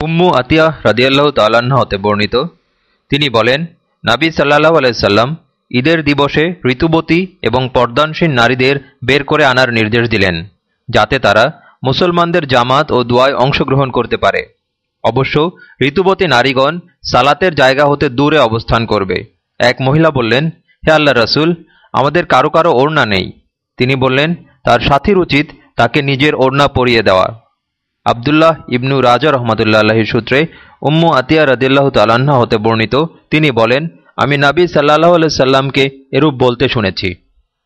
উম্মু আতিয়া রাদিয়াল্লাহ তাল্লাহ্ন হতে বর্ণিত। তিনি বলেন, নাবি সাল্লাহ আলাইসাল্লাম ঈদের দিবসে ঋতুবতী এবং পর্দানসীন নারীদের বের করে আনার নির্দেশ দিলেন, যাতে তারা মুসলমানদের জামাত ও দোয়ায় অংশগ্রহণ করতে পারে। অবশ্য ঋতুবতী নারীগণ সালাতের জায়গা হতে দূরে অবস্থান করবে। এক মহিলা বললেন, হে আল্লাহ রসুল, আমাদের কারও কারও ওড়না নেই। তিনি বললেন, তার সাথীর উচিত তাকে নিজের ওড়না পরিয়ে দেওয়া। আবদুল্লাহ ইবনু রাজা রহমতুল্লাহির সূত্রে উম্মু আতিয়া রদিল্লাহ তালান্না হতে বর্ণিত, তিনি বলেন, আমি নাবী সাল্লাহ সাল্লামকে এরূপ বলতে শুনেছি।